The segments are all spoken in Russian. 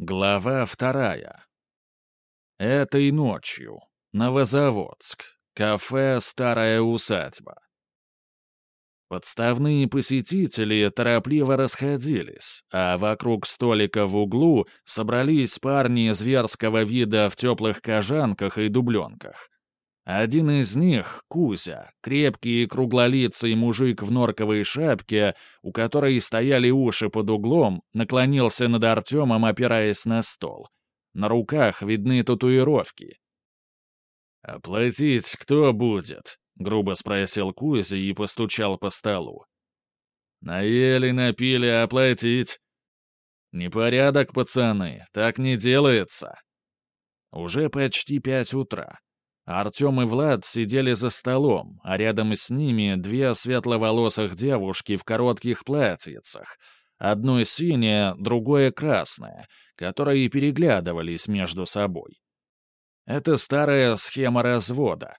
Глава вторая. Этой ночью. Новозаводск. Кафе «Старая усадьба». Подставные посетители торопливо расходились, а вокруг столика в углу собрались парни зверского вида в теплых кожанках и дубленках. Один из них, Кузя, крепкий и круглолицый мужик в норковой шапке, у которой стояли уши под углом, наклонился над Артемом, опираясь на стол. На руках видны татуировки. «Оплатить кто будет?» — грубо спросил Кузя и постучал по столу. «Наели, напили, оплатить». «Непорядок, пацаны, так не делается». Уже почти пять утра. Артем и Влад сидели за столом, а рядом с ними две светловолосых девушки в коротких платьицах. Одно синее, другое красное, которые переглядывались между собой. Это старая схема развода.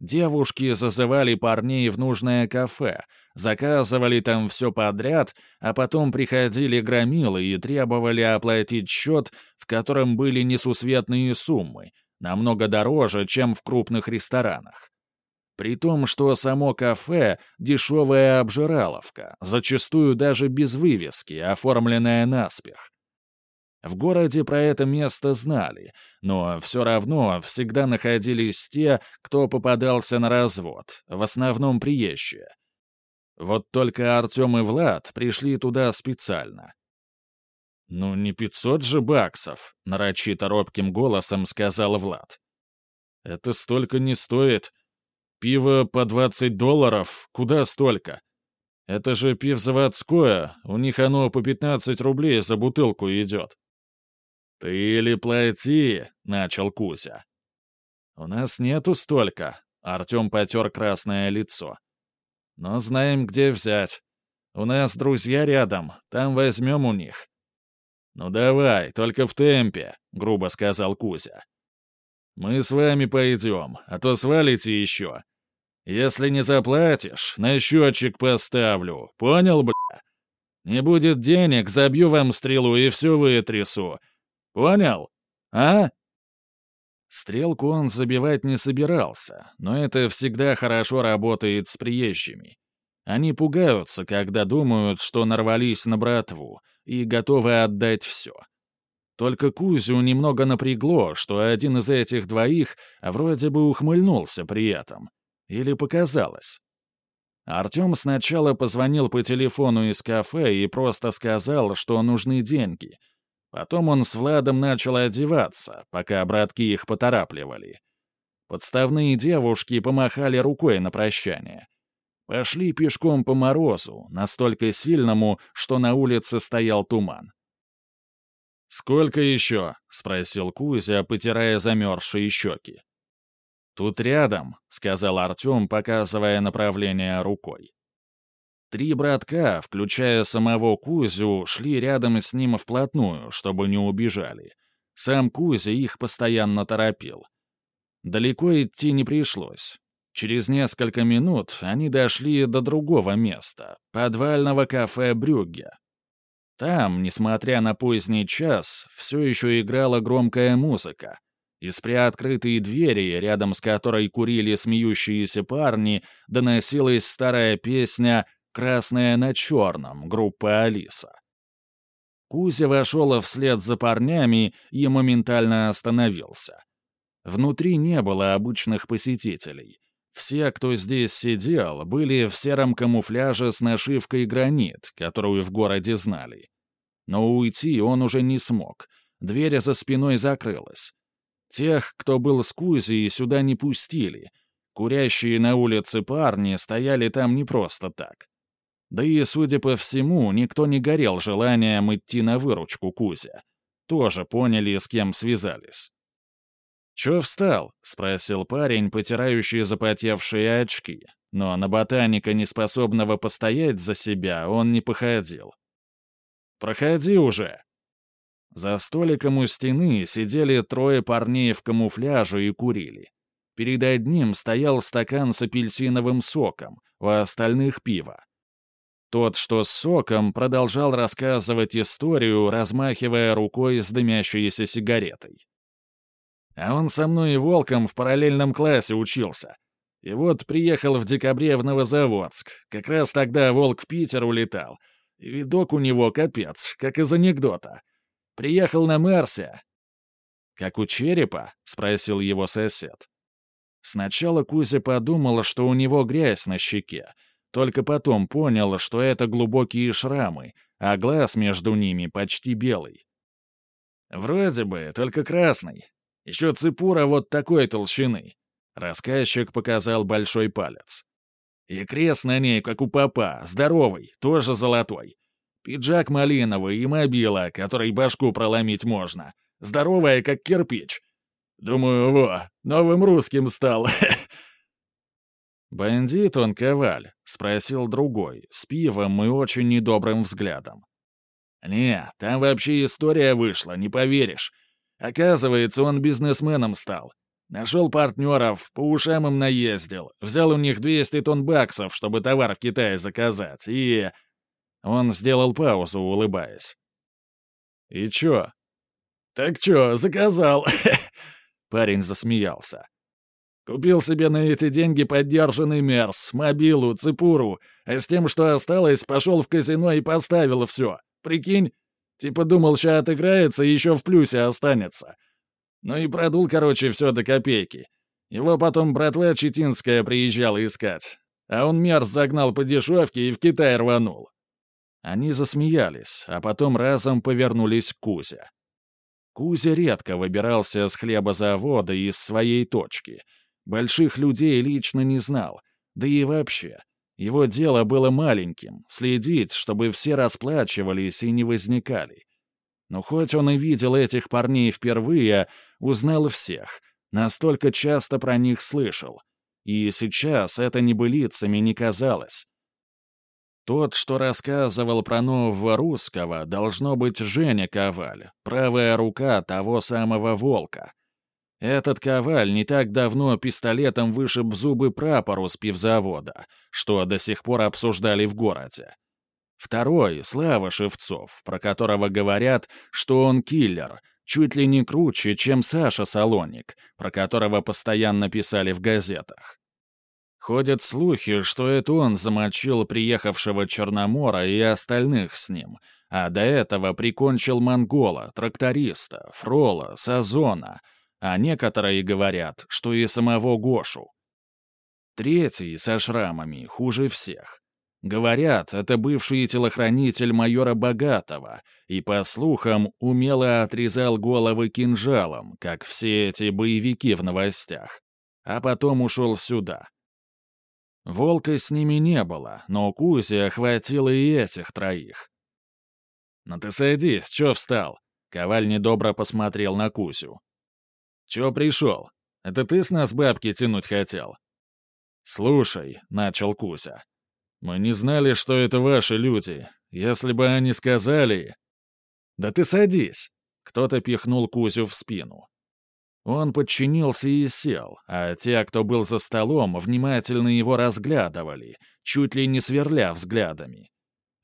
Девушки зазывали парней в нужное кафе, заказывали там все подряд, а потом приходили громилы и требовали оплатить счет, в котором были несусветные суммы — намного дороже, чем в крупных ресторанах. При том, что само кафе — дешевая обжираловка, зачастую даже без вывески, оформленная наспех. В городе про это место знали, но все равно всегда находились те, кто попадался на развод, в основном приезжие. Вот только Артем и Влад пришли туда специально. «Ну, не пятьсот же баксов», — нарочито робким голосом сказал Влад. «Это столько не стоит. Пиво по двадцать долларов? Куда столько? Это же пивзаводское, у них оно по пятнадцать рублей за бутылку идет». «Ты или плати», — начал Кузя. «У нас нету столько», — Артем потер красное лицо. «Но знаем, где взять. У нас друзья рядом, там возьмем у них». «Ну давай, только в темпе», — грубо сказал Кузя. «Мы с вами пойдем, а то свалите еще. Если не заплатишь, на счетчик поставлю. Понял, бля? Не будет денег, забью вам стрелу и все вытрясу. Понял? А?» Стрелку он забивать не собирался, но это всегда хорошо работает с приезжими. Они пугаются, когда думают, что нарвались на братву, и готовы отдать все. Только Кузю немного напрягло, что один из этих двоих вроде бы ухмыльнулся при этом. Или показалось. Артем сначала позвонил по телефону из кафе и просто сказал, что нужны деньги. Потом он с Владом начал одеваться, пока братки их поторапливали. Подставные девушки помахали рукой на прощание. Пошли пешком по морозу, настолько сильному, что на улице стоял туман. «Сколько еще?» — спросил Кузя, потирая замерзшие щеки. «Тут рядом», — сказал Артем, показывая направление рукой. Три братка, включая самого Кузю, шли рядом с ним вплотную, чтобы не убежали. Сам Кузя их постоянно торопил. Далеко идти не пришлось. Через несколько минут они дошли до другого места — подвального кафе «Брюгге». Там, несмотря на поздний час, все еще играла громкая музыка. Из приоткрытой двери, рядом с которой курили смеющиеся парни, доносилась старая песня «Красная на черном» группы «Алиса». Кузя вошел вслед за парнями и моментально остановился. Внутри не было обычных посетителей — все, кто здесь сидел, были в сером камуфляже с нашивкой «Гранит», которую в городе знали. Но уйти он уже не смог. Дверь за спиной закрылась. Тех, кто был с Кузей, сюда не пустили. Курящие на улице парни стояли там не просто так. Да и, судя по всему, никто не горел желанием идти на выручку Кузя. Тоже поняли, с кем связались. «Чё встал?» — спросил парень, потирающий запотевшие очки. Но на ботаника, неспособного постоять за себя, он не походил. «Проходи уже!» За столиком у стены сидели трое парней в камуфляже и курили. Перед одним стоял стакан с апельсиновым соком, у остальных — пиво. Тот, что с соком, продолжал рассказывать историю, размахивая рукой с дымящейся сигаретой. А он со мной и Волком в параллельном классе учился. И вот приехал в декабре в Новозаводск. Как раз тогда Волк в Питер улетал. И видок у него капец, как из анекдота. Приехал на Марсе. «Как у черепа?» — спросил его сосед. Сначала Кузя подумал, что у него грязь на щеке, только потом понял, что это глубокие шрамы, а глаз между ними почти белый. «Вроде бы, только красный. Еще цепура вот такой толщины». Рассказчик показал большой палец. «И крест на ней, как у папа, здоровый, тоже золотой. Пиджак малиновый и мобила, который башку проломить можно. Здоровая, как кирпич. Думаю, во, новым русским стал. «Бандит он, Коваль?» — спросил другой, с пивом и очень недобрым взглядом. «Не, там вообще история вышла, не поверишь. Оказывается, он бизнесменом стал. Нашел партнеров, по ушам им наездил, взял у них 200 тонн баксов, чтобы товар в Китае заказать, и...» Он сделал паузу, улыбаясь. «И чё?» «Так чё, заказал?» Парень засмеялся. Купил себе на эти деньги поддержанный Мерс, мобилу, цепуру, а с тем, что осталось, пошел в казино и поставил все. Прикинь? Типа думал, ща отыграется и еще в плюсе останется. Ну и продул, короче, все до копейки. Его потом братва Читинская приезжала искать. А он Мерс загнал по дешевке и в Китай рванул. Они засмеялись, а потом разом повернулись к Кузе. Кузя редко выбирался с хлебозавода из своей точки — Больших людей лично не знал, да и вообще. Его дело было маленьким — следить, чтобы все расплачивались и не возникали. Но хоть он и видел этих парней впервые, узнал всех, настолько часто про них слышал. И сейчас это небылицами не казалось. Тот, что рассказывал про нового русского, должно быть Женя Коваль, правая рука того самого волка. Этот коваль не так давно пистолетом вышиб зубы прапору с пивзавода, что до сих пор обсуждали в городе. Второй — Слава Шевцов, про которого говорят, что он киллер, чуть ли не круче, чем Саша Салоник, про которого постоянно писали в газетах. Ходят слухи, что это он замочил приехавшего Черномора и остальных с ним, а до этого прикончил монгола, тракториста, фрола, сазона — а некоторые говорят, что и самого Гошу. Третий, со шрамами, хуже всех. Говорят, это бывший телохранитель майора Богатого, и, по слухам, умело отрезал головы кинжалом, как все эти боевики в новостях, а потом ушел сюда. Волка с ними не было, но Кузе охватило и этих троих. «Ну ты садись, чё встал?» Коваль недобро посмотрел на Кузю. «Чё пришел? Это ты с нас бабки тянуть хотел?» «Слушай», — начал Куся, — «мы не знали, что это ваши люди. Если бы они сказали...» «Да ты садись!» — кто-то пихнул Кузю в спину. Он подчинился и сел, а те, кто был за столом, внимательно его разглядывали, чуть ли не сверля взглядами.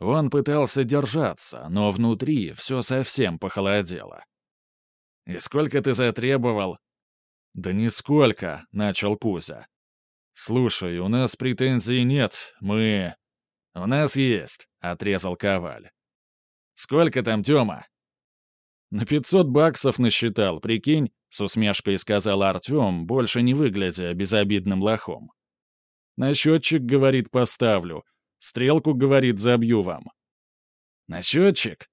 Он пытался держаться, но внутри все совсем похолодело. «И сколько ты затребовал?» «Да нисколько», — начал Кузя. «Слушай, у нас претензий нет, мы...» «У нас есть», — отрезал Коваль. «Сколько там, Тёма?» «На пятьсот баксов насчитал, прикинь», — с усмешкой сказал Артём, больше не выглядя безобидным лохом. «На счетчик, — говорит, — поставлю. Стрелку, — говорит, — забью вам». «На счетчик?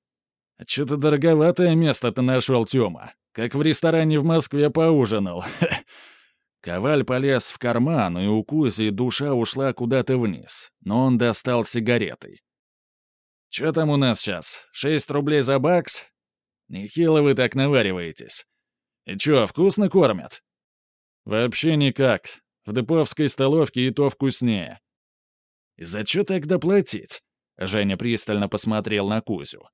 А чё-то дороговатое место ты нашел, Тёма. Как в ресторане в Москве поужинал. Коваль полез в карман, и у Кузи душа ушла куда-то вниз, но он достал сигареты. «Чё там у нас сейчас? Шесть рублей за бакс? Нехило вы так навариваетесь. И чё, вкусно кормят?» «Вообще никак. В деповской столовке и то вкуснее». «И за чё тогда платить?» Женя пристально посмотрел на Кузю.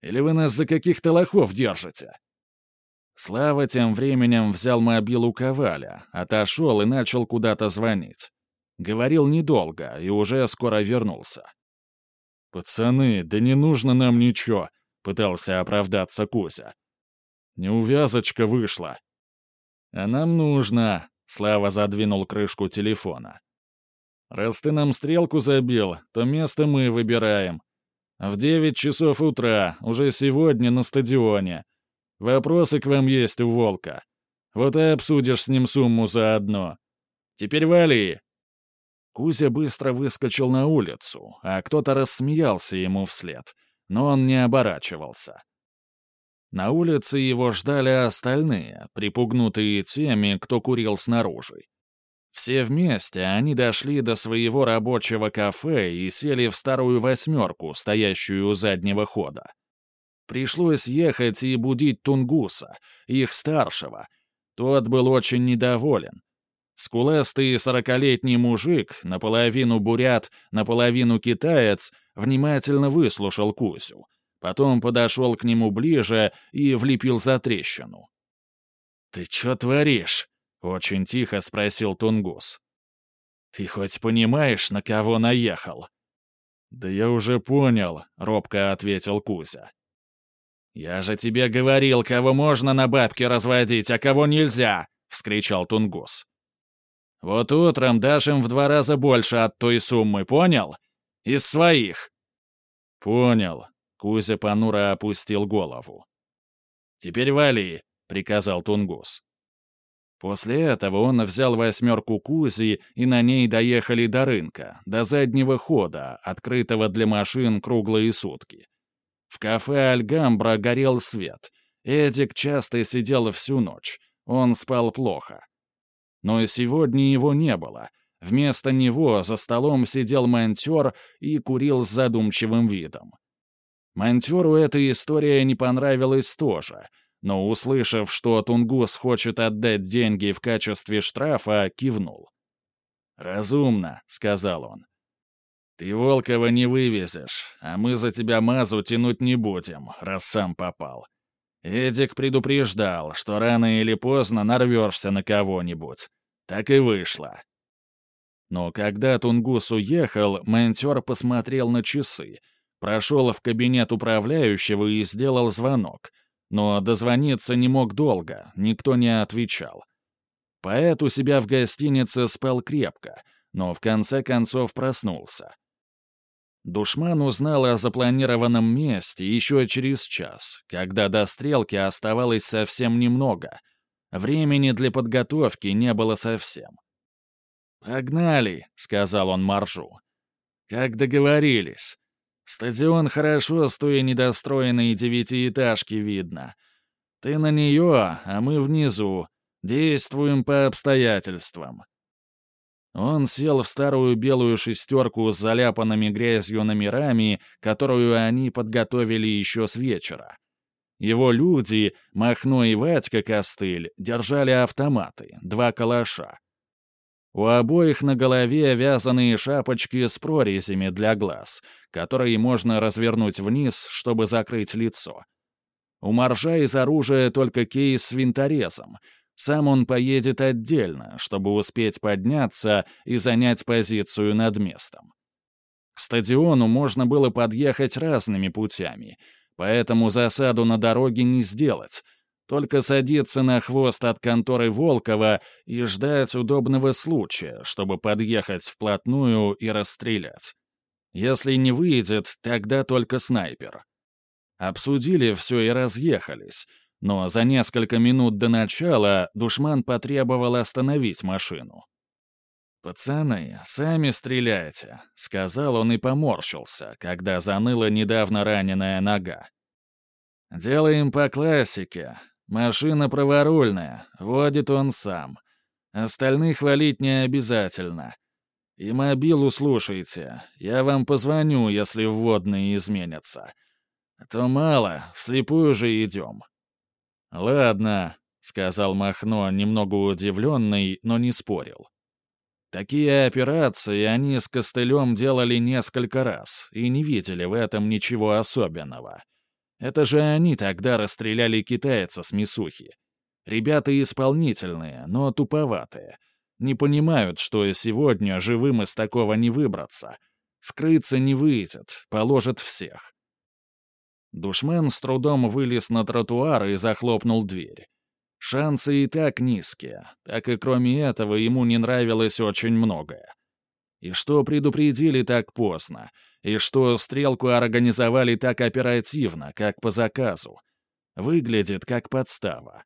«Или вы нас за каких-то лохов держите?» Слава тем временем взял мобилу Коваля, отошел и начал куда-то звонить. Говорил недолго и уже скоро вернулся. «Пацаны, да не нужно нам ничего», — пытался оправдаться Кузя. «Неувязочка вышла». «А нам нужно», — Слава задвинул крышку телефона. «Раз ты нам стрелку забил, то место мы выбираем. В девять часов утра, уже сегодня на стадионе. Вопросы к вам есть у Волка. Вот и обсудишь с ним сумму заодно. Теперь вали!» Кузя быстро выскочил на улицу, а кто-то рассмеялся ему вслед, но он не оборачивался. На улице его ждали остальные, припугнутые теми, кто курил снаружи. Все вместе они дошли до своего рабочего кафе и сели в старую восьмерку, стоящую у заднего хода. Пришлось ехать и будить Тунгуса, их старшего. Тот был очень недоволен. Скуластый сорокалетний мужик, наполовину бурят, наполовину китаец, внимательно выслушал Кузю. Потом подошел к нему ближе и влепил за трещину. «Ты чё творишь?» Очень тихо спросил Тунгус. «Ты хоть понимаешь, на кого наехал?» «Да я уже понял», — робко ответил Кузя. «Я же тебе говорил, кого можно на бабки разводить, а кого нельзя!» — вскричал Тунгус. «Вот утром дашь им в два раза больше от той суммы, понял? Из своих!» «Понял», — Кузя понуро опустил голову. «Теперь вали», — приказал Тунгус. После этого он взял восьмерку Кузи, и на ней доехали до рынка, до заднего хода, открытого для машин круглые сутки. В кафе «Альгамбра» горел свет. Эдик часто сидел всю ночь. Он спал плохо. Но сегодня его не было. Вместо него за столом сидел монтер и курил с задумчивым видом. Монтеру эта история не понравилась тоже — но, услышав, что Тунгус хочет отдать деньги в качестве штрафа, кивнул. «Разумно», — сказал он. «Ты Волкова не вывезешь, а мы за тебя мазу тянуть не будем, раз сам попал. Эдик предупреждал, что рано или поздно нарвешься на кого-нибудь. Так и вышло». Но когда Тунгус уехал, монтер посмотрел на часы, прошел в кабинет управляющего и сделал звонок — но дозвониться не мог долго, никто не отвечал. Поэт у себя в гостинице спал крепко, но в конце концов проснулся. Душман узнал о запланированном месте еще через час, когда до стрелки оставалось совсем немного. Времени для подготовки не было совсем. «Погнали», — сказал он Маржу. «Как договорились. Стадион хорошо с той недостроенной девятиэтажки видно. Ты на нее, а мы внизу. Действуем по обстоятельствам». Он сел в старую белую шестерку с заляпанными грязью номерами, которую они подготовили еще с вечера. Его люди, Махно и Ватька Костыль, держали автоматы, два калаша. У обоих на голове вязаные шапочки с прорезями для глаз, которые можно развернуть вниз, чтобы закрыть лицо. У Маржа из оружия только кейс с винторезом. Сам он поедет отдельно, чтобы успеть подняться и занять позицию над местом. К стадиону можно было подъехать разными путями, поэтому засаду на дороге не сделать, только садиться на хвост от конторы Волкова и ждать удобного случая, чтобы подъехать вплотную и расстрелять. Если не выйдет, тогда только снайпер. Обсудили все и разъехались, но за несколько минут до начала душман потребовал остановить машину. «Пацаны, сами стреляйте», — сказал он и поморщился, когда заныла недавно раненая нога. «Делаем по классике. Машина праворульная, водит он сам. Остальных валить не обязательно. И мобилу слушайте, я вам позвоню, если вводные изменятся. А то мало, вслепую же идем». «Ладно», — сказал Махно, немного удивленный, но не спорил. Такие операции они с костылем делали несколько раз и не видели в этом ничего особенного. Это же они тогда расстреляли китайца с Мисухи. Ребята исполнительные, но туповатые. Не понимают, что сегодня живым из такого не выбраться. Скрыться не выйдет, положат всех. Душмен с трудом вылез на тротуар и захлопнул дверь. Шансы и так низкие, так и кроме этого ему не нравилось очень многое. И что предупредили так поздно, и что стрелку организовали так оперативно, как по заказу. Выглядит как подстава.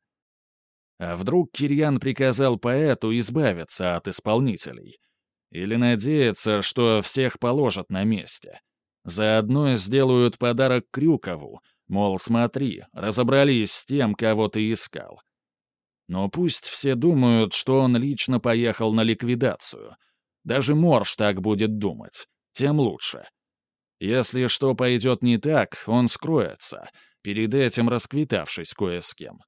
А вдруг Кирьян приказал поэту избавиться от исполнителей? Или надеяться, что всех положат на месте? Заодно сделают подарок Крюкову, мол, смотри, разобрались с тем, кого ты искал. Но пусть все думают, что он лично поехал на ликвидацию. Даже Морж так будет думать, тем лучше. Если что пойдет не так, он скроется, перед этим расквитавшись кое с кем.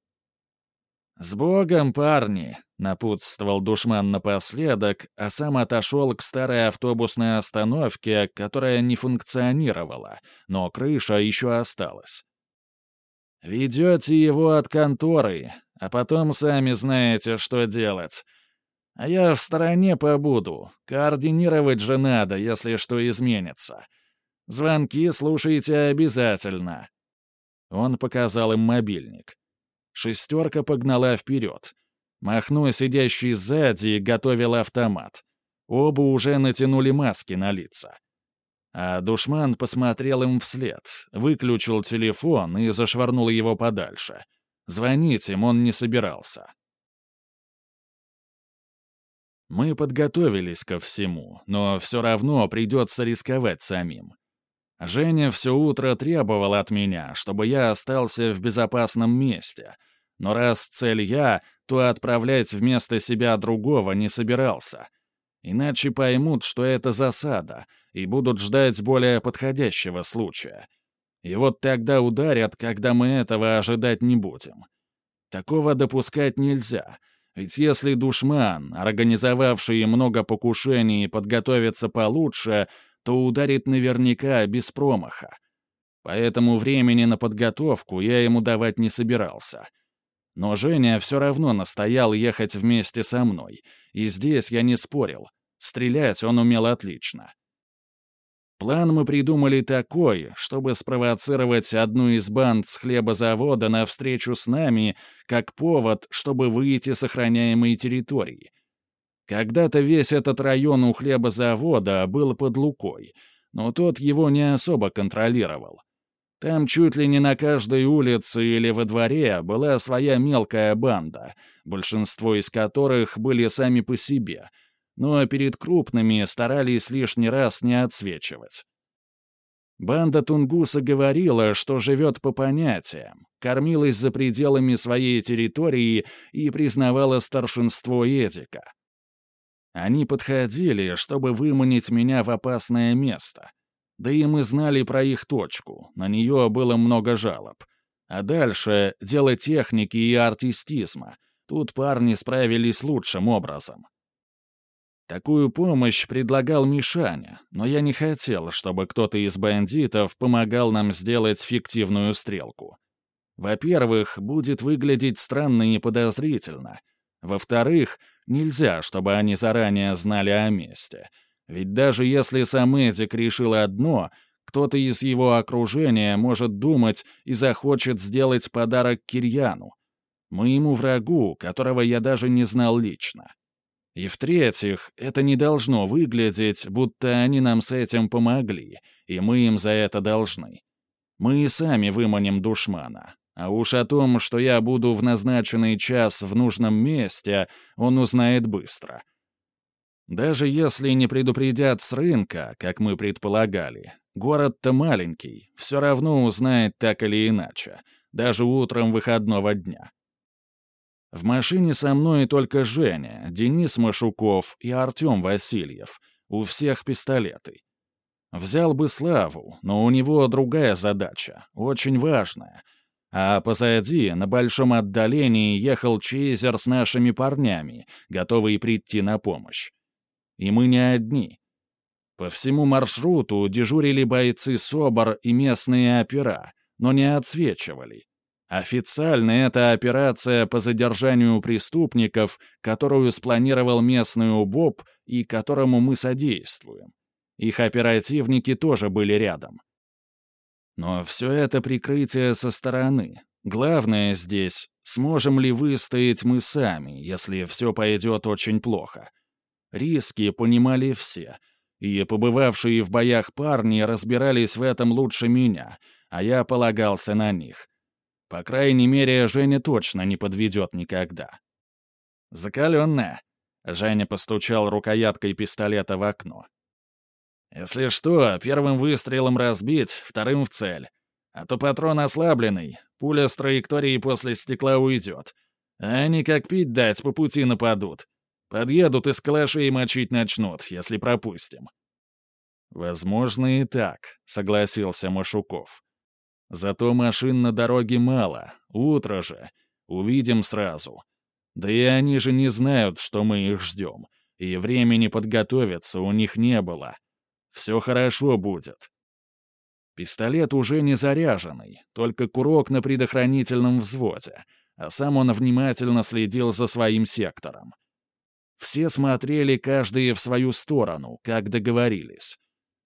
«С Богом, парни!» — напутствовал душман напоследок, а сам отошел к старой автобусной остановке, которая не функционировала, но крыша еще осталась. «Ведете его от конторы, а потом сами знаете, что делать. А я в стороне побуду. Координировать же надо, если что изменится. Звонки слушайте обязательно». Он показал им мобильник. Шестерка погнала вперед. Махно, сидящий сзади, готовил автомат. Оба уже натянули маски на лица. А душман посмотрел им вслед, выключил телефон и зашвырнул его подальше. Звонить им он не собирался. Мы подготовились ко всему, но все равно придется рисковать самим. Женя все утро требовал от меня, чтобы я остался в безопасном месте. Но раз цель я, то отправлять вместо себя другого не собирался. Иначе поймут, что это засада, и будут ждать более подходящего случая. И вот тогда ударят, когда мы этого ожидать не будем. Такого допускать нельзя. Ведь если душман, организовавший много покушений, подготовится получше, то ударит наверняка без промаха. Поэтому времени на подготовку я ему давать не собирался. Но Женя все равно настоял ехать вместе со мной, и здесь я не спорил. Стрелять он умел отлично. План мы придумали такой, чтобы спровоцировать одну из банд с хлебозавода на встречу с нами, как повод, чтобы выйти с охраняемой территории — когда-то весь этот район у хлебозавода был под Лукой, но тот его не особо контролировал. Там чуть ли не на каждой улице или во дворе была своя мелкая банда, большинство из которых были сами по себе, но перед крупными старались лишний раз не отсвечивать. Банда Тунгуса говорила, что живет по понятиям, кормилась за пределами своей территории и признавала старшинство Эдика. Они подходили, чтобы выманить меня в опасное место. Да и мы знали про их точку, на нее было много жалоб. А дальше — дело техники и артистизма. Тут парни справились лучшим образом. Такую помощь предлагал Мишаня, но я не хотел, чтобы кто-то из бандитов помогал нам сделать фиктивную стрелку. Во-первых, будет выглядеть странно и подозрительно. Во-вторых, Нельзя, чтобы они заранее знали о месте. Ведь даже если сам Эдик решил одно, кто-то из его окружения может думать и захочет сделать подарок Кирьяну, моему врагу, которого я даже не знал лично. И в-третьих, это не должно выглядеть, будто они нам с этим помогли, и мы им за это должны. Мы и сами выманим душмана, а уж о том, что я буду в назначенный час в нужном месте, он узнает быстро. Даже если не предупредят с рынка, как мы предполагали, город-то маленький, все равно узнает так или иначе, даже утром выходного дня. В машине со мной только Женя, Денис Машуков и Артем Васильев. У всех пистолеты. Взял бы Славу, но у него другая задача, очень важная — а позади, на большом отдалении, ехал Чейзер с нашими парнями, готовый прийти на помощь. И мы не одни. По всему маршруту дежурили бойцы СОБР и местные опера, но не отсвечивали. Официально это операция по задержанию преступников, которую спланировал местный УБОП и которому мы содействуем. Их оперативники тоже были рядом. Но все это прикрытие со стороны. Главное здесь, сможем ли выстоять мы сами, если все пойдет очень плохо. Риски понимали все, и побывавшие в боях парни разбирались в этом лучше меня, а я полагался на них. По крайней мере, Женя точно не подведет никогда. «Закаленная», — Женя постучал рукояткой пистолета в окно. Если что, первым выстрелом разбить, вторым в цель. А то патрон ослабленный, пуля с траектории после стекла уйдет. А они как пить дать, по пути нападут. Подъедут и с калашей мочить начнут, если пропустим. «Возможно и так», — согласился Машуков. «Зато машин на дороге мало, утро же. Увидим сразу. Да и они же не знают, что мы их ждем, и времени подготовиться у них не было. Все хорошо будет. Пистолет уже не заряженный, только курок на предохранительном взводе, а сам он внимательно следил за своим сектором. Все смотрели каждый в свою сторону, как договорились.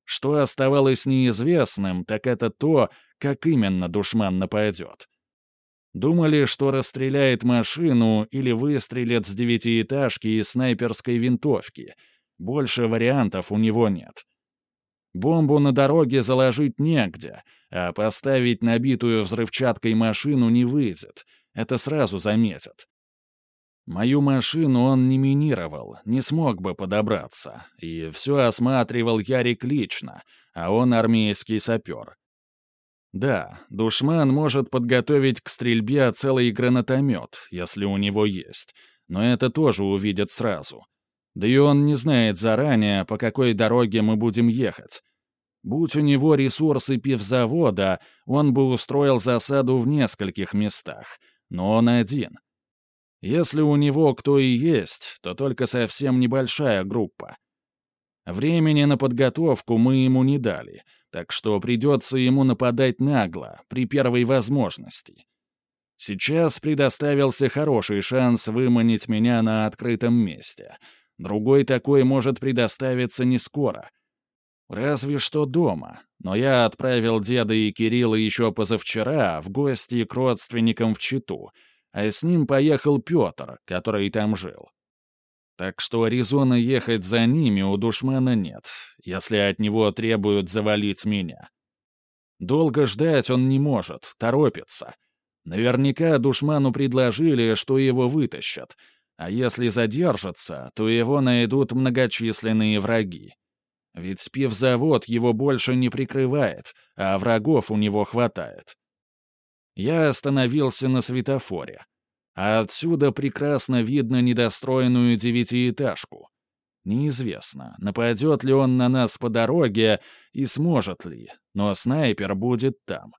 Что оставалось неизвестным, так это то, как именно душман нападет. Думали, что расстреляет машину или выстрелит с девятиэтажки и снайперской винтовки. Больше вариантов у него нет. Бомбу на дороге заложить негде, а поставить набитую взрывчаткой машину не выйдет. Это сразу заметят. Мою машину он не минировал, не смог бы подобраться, и все осматривал Ярик лично, а он армейский сапер. Да, душман может подготовить к стрельбе целый гранатомет, если у него есть, но это тоже увидят сразу — да и он не знает заранее, по какой дороге мы будем ехать. Будь у него ресурсы пивзавода, он бы устроил засаду в нескольких местах, но он один. Если у него кто и есть, то только совсем небольшая группа. Времени на подготовку мы ему не дали, так что придется ему нападать нагло, при первой возможности. Сейчас предоставился хороший шанс выманить меня на открытом месте — Другой такой может предоставиться не скоро. Разве что дома. Но я отправил деда и Кирилла еще позавчера в гости к родственникам в Читу, а с ним поехал Петр, который там жил. Так что резона ехать за ними у душмана нет, если от него требуют завалить меня. Долго ждать он не может, торопится. Наверняка душману предложили, что его вытащат — а если задержится, то его найдут многочисленные враги. Ведь спивзавод его больше не прикрывает, а врагов у него хватает. Я остановился на светофоре. А отсюда прекрасно видно недостроенную девятиэтажку. Неизвестно, нападет ли он на нас по дороге и сможет ли, но снайпер будет там.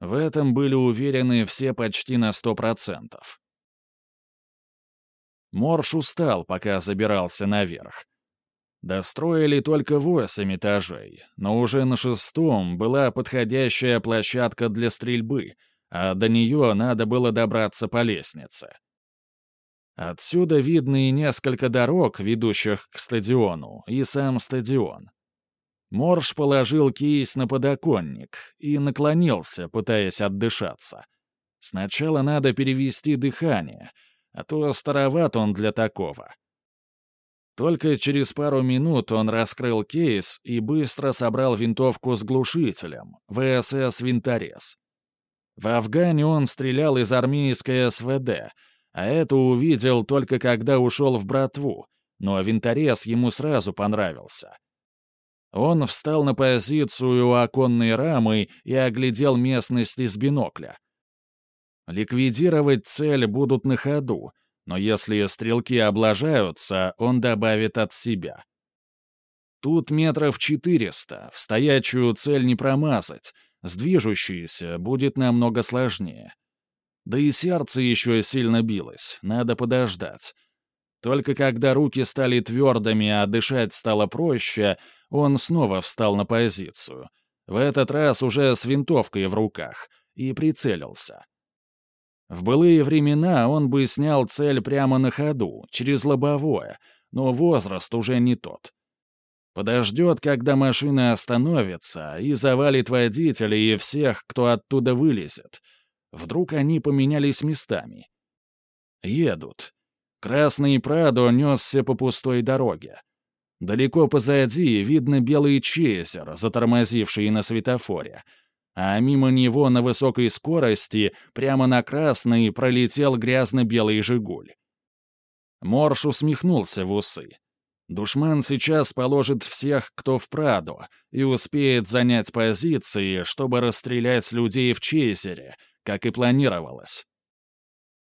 В этом были уверены все почти на сто процентов. Морш устал, пока забирался наверх. Достроили только восемь этажей, но уже на шестом была подходящая площадка для стрельбы, а до нее надо было добраться по лестнице. Отсюда видны несколько дорог, ведущих к стадиону, и сам стадион. Морш положил кейс на подоконник и наклонился, пытаясь отдышаться. Сначала надо перевести дыхание — а то староват он для такого. Только через пару минут он раскрыл кейс и быстро собрал винтовку с глушителем, ВСС «Винторез». В Афгане он стрелял из армейской СВД, а это увидел только когда ушел в братву, но винторез ему сразу понравился. Он встал на позицию у оконной рамы и оглядел местность из бинокля — Ликвидировать цель будут на ходу, но если стрелки облажаются, он добавит от себя. Тут метров четыреста, в стоячую цель не промазать, с движущейся будет намного сложнее. Да и сердце еще сильно билось, надо подождать. Только когда руки стали твердыми, а дышать стало проще, он снова встал на позицию. В этот раз уже с винтовкой в руках, и прицелился. В былые времена он бы снял цель прямо на ходу, через лобовое, но возраст уже не тот. Подождет, когда машина остановится, и завалит водителей и всех, кто оттуда вылезет. Вдруг они поменялись местами. Едут. Красный Прадо несся по пустой дороге. Далеко позади видно белый чейзер, затормозивший на светофоре. А мимо него на высокой скорости, прямо на красный, пролетел грязно-белый «Жигуль». Морш усмехнулся в усы. Душман сейчас положит всех, кто в Прадо, и успеет занять позиции, чтобы расстрелять людей в Чейзере, как и планировалось.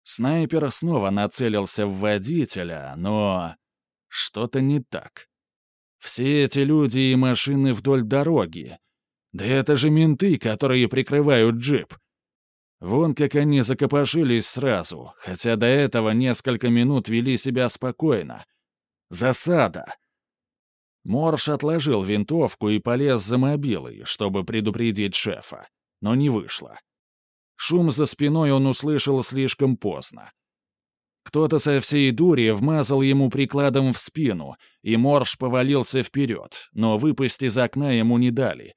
Снайпер снова нацелился в водителя, но... Что-то не так. Все эти люди и машины вдоль дороги. Да это же менты, которые прикрывают джип. Вон как они закопошились сразу, хотя до этого несколько минут вели себя спокойно. Засада!» Морш отложил винтовку и полез за мобилой, чтобы предупредить шефа, но не вышло. Шум за спиной он услышал слишком поздно. Кто-то со всей дури вмазал ему прикладом в спину, и Морш повалился вперед, но выпасть из окна ему не дали.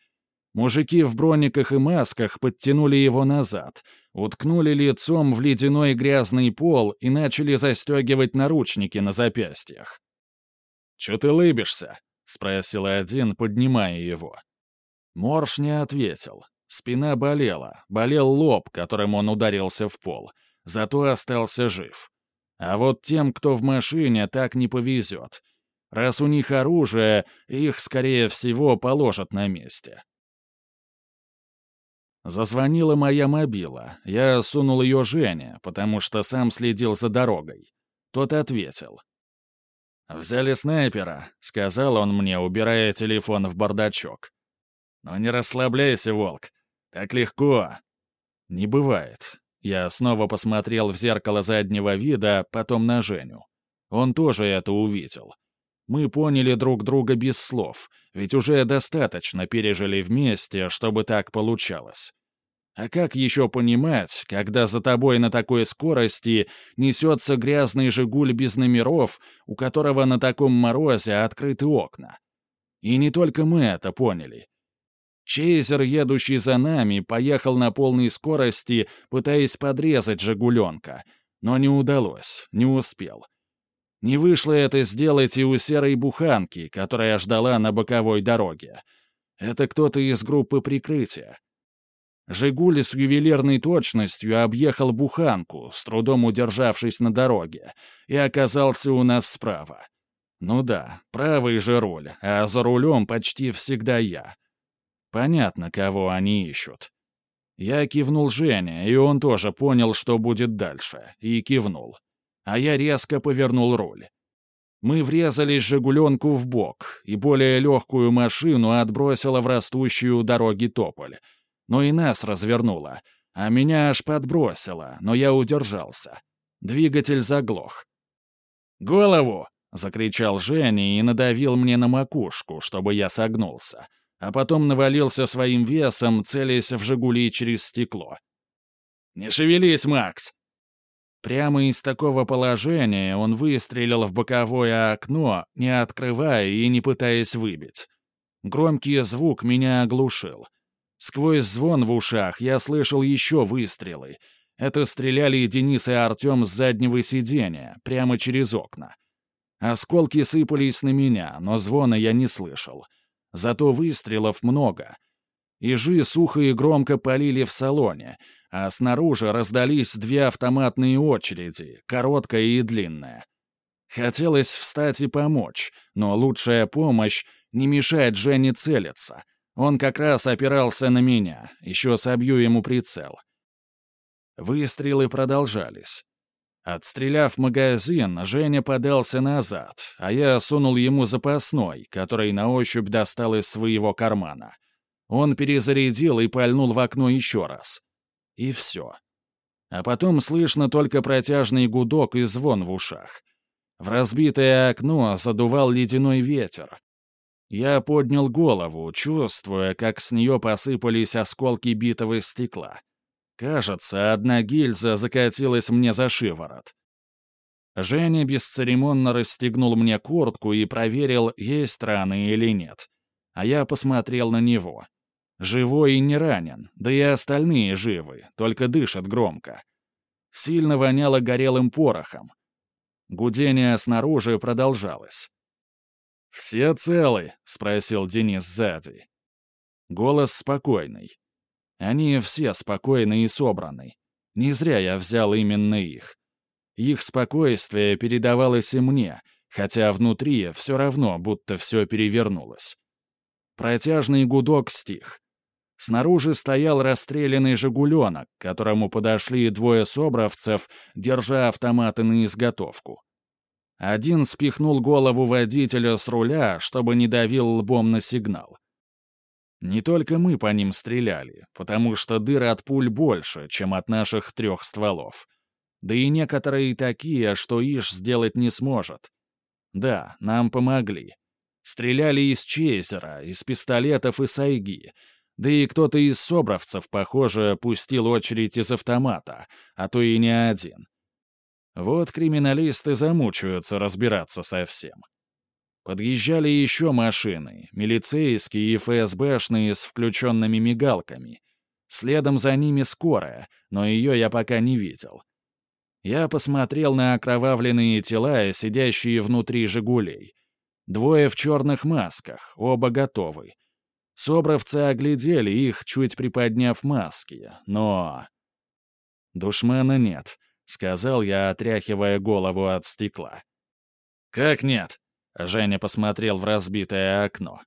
Мужики в брониках и масках подтянули его назад, уткнули лицом в ледяной грязный пол и начали застегивать наручники на запястьях. «Чё ты лыбишься?» — спросил один, поднимая его. Морш не ответил. Спина болела, болел лоб, которым он ударился в пол, зато остался жив. А вот тем, кто в машине, так не повезет. Раз у них оружие, их, скорее всего, положат на месте. Зазвонила моя мобила. Я сунул ее Жене, потому что сам следил за дорогой. Тот ответил. «Взяли снайпера», — сказал он мне, убирая телефон в бардачок. «Но не расслабляйся, волк. Так легко». «Не бывает». Я снова посмотрел в зеркало заднего вида, потом на Женю. Он тоже это увидел. Мы поняли друг друга без слов, ведь уже достаточно пережили вместе, чтобы так получалось. А как еще понимать, когда за тобой на такой скорости несется грязный «Жигуль» без номеров, у которого на таком морозе открыты окна? И не только мы это поняли. Чейзер, едущий за нами, поехал на полной скорости, пытаясь подрезать «Жигуленка», но не удалось, не успел. Не вышло это сделать и у серой буханки, которая ждала на боковой дороге. Это кто-то из группы прикрытия. «Жигули» с ювелирной точностью объехал буханку, с трудом удержавшись на дороге, и оказался у нас справа. Ну да, правый же руль, а за рулем почти всегда я. Понятно, кого они ищут. Я кивнул Жене, и он тоже понял, что будет дальше, и кивнул. А я резко повернул руль. Мы врезались «Жигуленку» в бок, и более легкую машину отбросило в растущую дороги тополь — но и нас развернуло, а меня аж подбросило, но я удержался. Двигатель заглох. «Голову!» — закричал Женя и надавил мне на макушку, чтобы я согнулся, а потом навалился своим весом, целясь в «Жигули» через стекло. «Не шевелись, Макс!» Прямо из такого положения он выстрелил в боковое окно, не открывая и не пытаясь выбить. Громкий звук меня оглушил — Сквозь звон в ушах я слышал еще выстрелы. Это стреляли Денис и Артем с заднего сиденья, прямо через окна. Осколки сыпались на меня, но звона я не слышал. Зато выстрелов много. Ижи сухо и громко полили в салоне, а снаружи раздались две автоматные очереди, короткая и длинная. Хотелось встать и помочь, но лучшая помощь — не мешает Жене целиться — он как раз опирался на меня, еще собью ему прицел. Выстрелы продолжались. Отстреляв магазин, Женя подался назад, а я сунул ему запасной, который на ощупь достал из своего кармана. Он перезарядил и пальнул в окно еще раз. И все. А потом слышно только протяжный гудок и звон в ушах. В разбитое окно задувал ледяной ветер, я поднял голову, чувствуя, как с нее посыпались осколки битого стекла. Кажется, одна гильза закатилась мне за шиворот. Женя бесцеремонно расстегнул мне куртку и проверил, есть раны или нет. А я посмотрел на него. Живой и не ранен, да и остальные живы, только дышат громко. Сильно воняло горелым порохом. Гудение снаружи продолжалось. «Все целы?» — спросил Денис сзади. Голос спокойный. Они все спокойны и собраны. Не зря я взял именно их. Их спокойствие передавалось и мне, хотя внутри все равно будто все перевернулось. Протяжный гудок стих. Снаружи стоял расстрелянный «Жигуленок», к которому подошли двое собравцев, держа автоматы на изготовку. Один спихнул голову водителя с руля, чтобы не давил лбом на сигнал. Не только мы по ним стреляли, потому что дыр от пуль больше, чем от наших трех стволов. Да и некоторые такие, что Иш сделать не сможет. Да, нам помогли. Стреляли из чейзера, из пистолетов и сайги — да и кто-то из собравцев, похоже, пустил очередь из автомата, а то и не один. Вот криминалисты замучаются разбираться со всем. Подъезжали еще машины, милицейские и ФСБшные с включенными мигалками. Следом за ними скорая, но ее я пока не видел. Я посмотрел на окровавленные тела, сидящие внутри «Жигулей». Двое в черных масках, оба готовы. Собравцы оглядели их, чуть приподняв маски, но... «Душмана нет», — сказал я, отряхивая голову от стекла. «Как нет?» — Женя посмотрел в разбитое окно.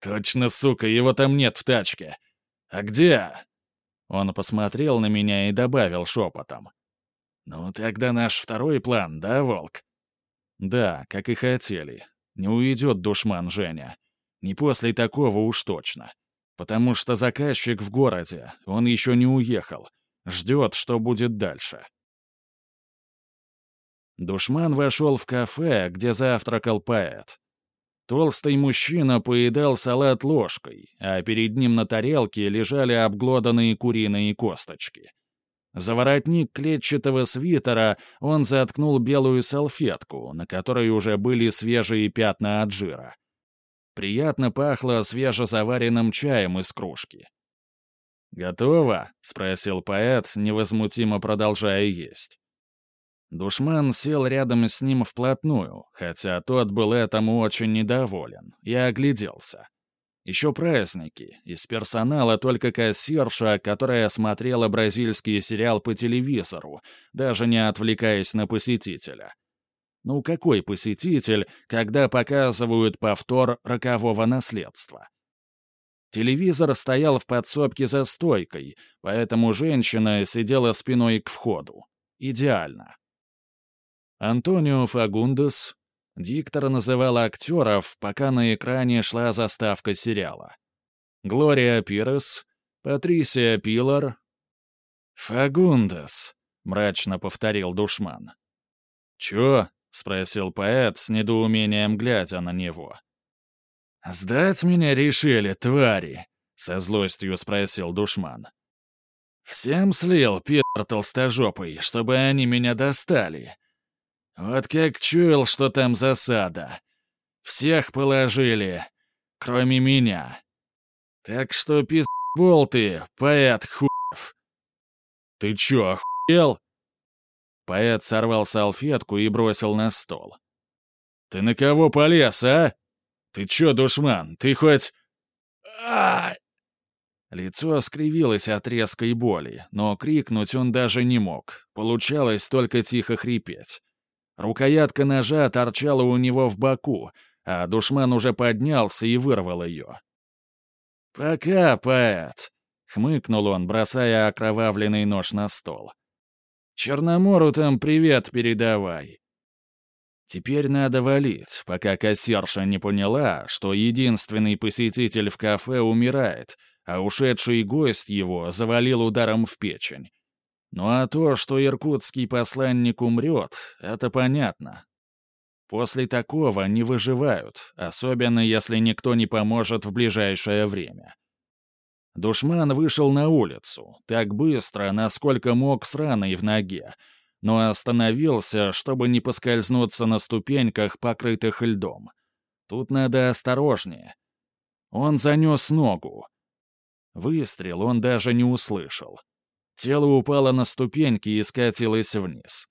«Точно, сука, его там нет в тачке. А где?» Он посмотрел на меня и добавил шепотом. «Ну, тогда наш второй план, да, Волк?» «Да, как и хотели. Не уйдет душман Женя. Не после такого уж точно. Потому что заказчик в городе, он еще не уехал. Ждет, что будет дальше. Душман вошел в кафе, где завтракал поэт. Толстый мужчина поедал салат ложкой, а перед ним на тарелке лежали обглоданные куриные косточки. За воротник клетчатого свитера он заткнул белую салфетку, на которой уже были свежие пятна от жира. Приятно пахло свежезаваренным чаем из кружки. «Готово?» — спросил поэт, невозмутимо продолжая есть. Душман сел рядом с ним вплотную, хотя тот был этому очень недоволен, и огляделся. Еще праздники, из персонала только кассирша, которая смотрела бразильский сериал по телевизору, даже не отвлекаясь на посетителя. Ну какой посетитель, когда показывают повтор рокового наследства? Телевизор стоял в подсобке за стойкой, поэтому женщина сидела спиной к входу. Идеально. Антонио Фагундес, диктор называл актеров, пока на экране шла заставка сериала. Глория Пирес, Патрисия Пилар. «Фагундес», — мрачно повторил душман. «Чё?» — спросил поэт с недоумением, глядя на него. «Сдать меня решили, твари?» — со злостью спросил душман. «Всем слил, пир толстожопый, чтобы они меня достали. Вот как чуял, что там засада. Всех положили, кроме меня. Так что пиздбол ты, поэт хуев». «Ты чё, охуел?» Поэт сорвал салфетку и бросил на стол. «Ты на кого полез, а? Ты чё, душман, ты хоть...» Лицо скривилось от резкой боли, но крикнуть он даже не мог. Получалось только тихо хрипеть. Рукоятка ножа торчала у него в боку, а душман уже поднялся и вырвал ее. «Пока, поэт!» — хмыкнул он, бросая окровавленный нож на стол. Черномору там привет передавай. Теперь надо валить, пока кассирша не поняла, что единственный посетитель в кафе умирает, а ушедший гость его завалил ударом в печень. Ну а то, что иркутский посланник умрет, это понятно. После такого не выживают, особенно если никто не поможет в ближайшее время. Душман вышел на улицу, так быстро, насколько мог с раной в ноге, но остановился, чтобы не поскользнуться на ступеньках, покрытых льдом. Тут надо осторожнее. Он занес ногу. Выстрел он даже не услышал. Тело упало на ступеньки и скатилось вниз.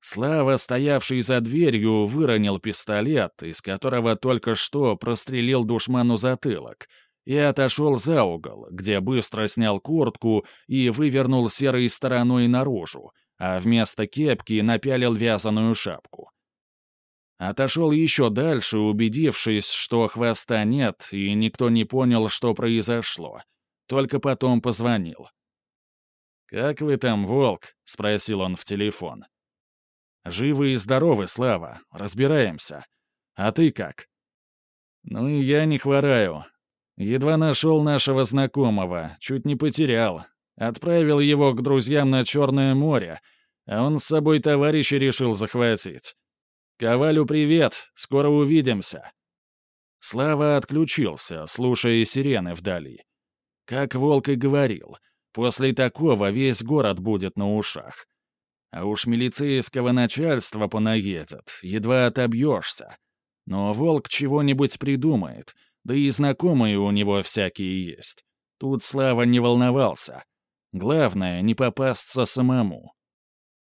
Слава, стоявший за дверью, выронил пистолет, из которого только что прострелил душману затылок, и отошел за угол, где быстро снял куртку и вывернул серой стороной наружу, а вместо кепки напялил вязаную шапку. Отошел еще дальше, убедившись, что хвоста нет, и никто не понял, что произошло. Только потом позвонил. «Как вы там, Волк?» — спросил он в телефон. «Живы и здоровы, Слава. Разбираемся. А ты как?» «Ну и я не хвораю. Едва нашел нашего знакомого, чуть не потерял. Отправил его к друзьям на Черное море, а он с собой товарища решил захватить. «Ковалю привет, скоро увидимся». Слава отключился, слушая сирены вдали. Как Волк и говорил, после такого весь город будет на ушах. А уж милицейского начальства понаедет, едва отобьешься. Но Волк чего-нибудь придумает, да и знакомые у него всякие есть. Тут Слава не волновался. Главное, не попасться самому.